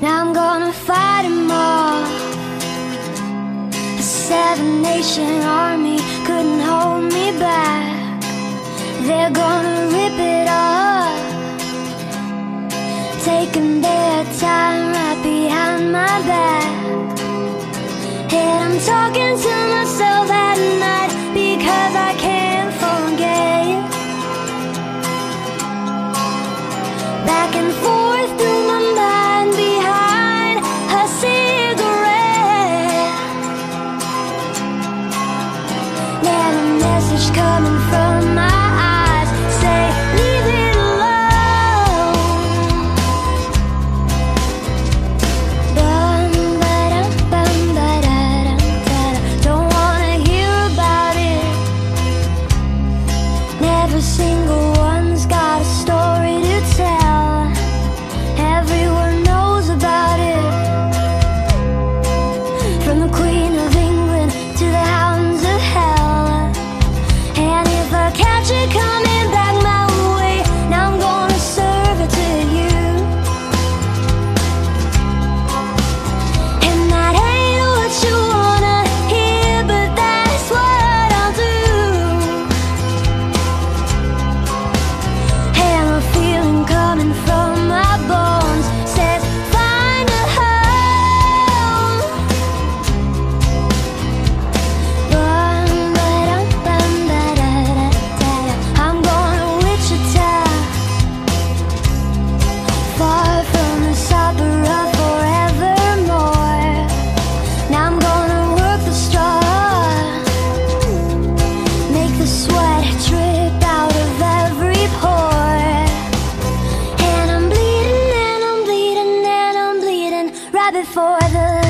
Now I'm gonna fight them all. A seven nation army couldn't hold me back. They're gonna rip it up. Taking their time right behind my back. And I'm talking coming from before the